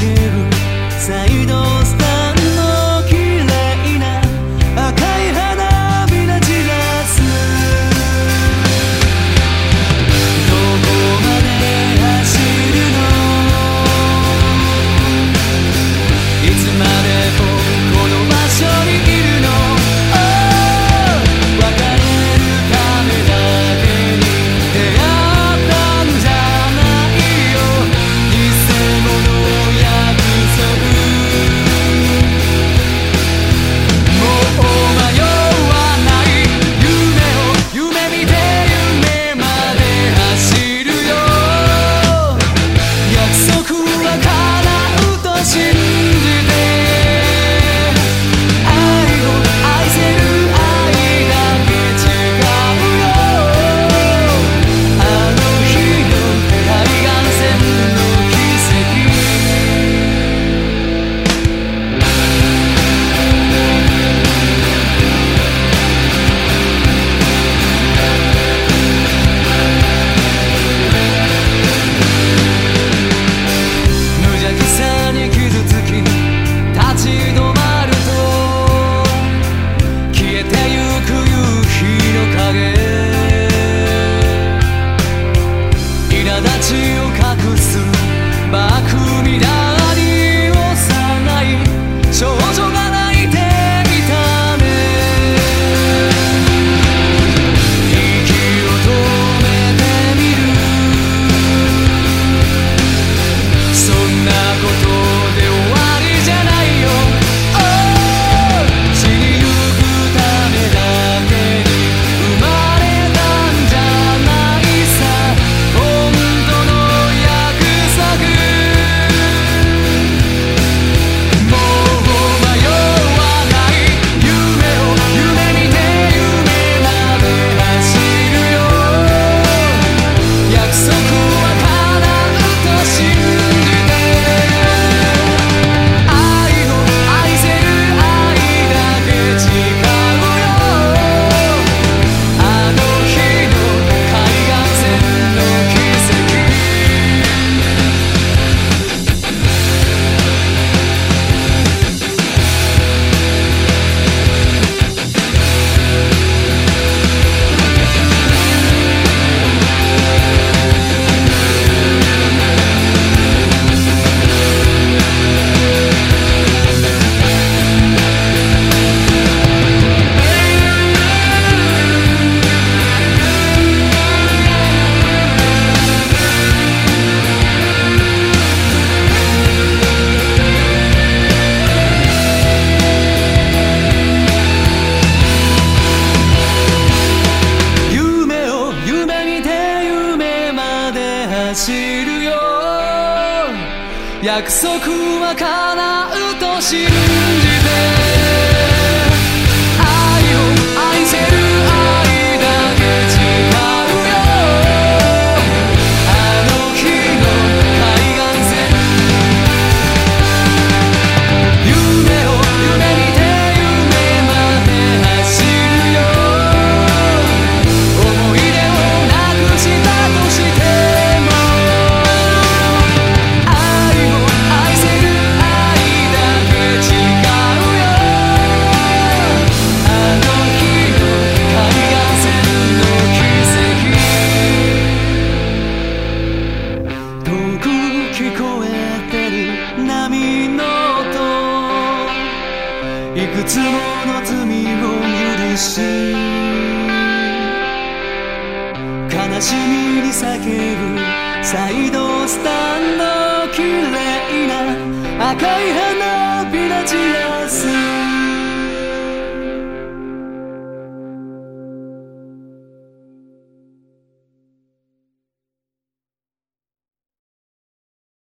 げる。再度知るよ。約束は叶うと信じて。愛を愛いくつもの罪を許し悲しみに叫ぶサイドスタンド綺麗な赤い花びら散らす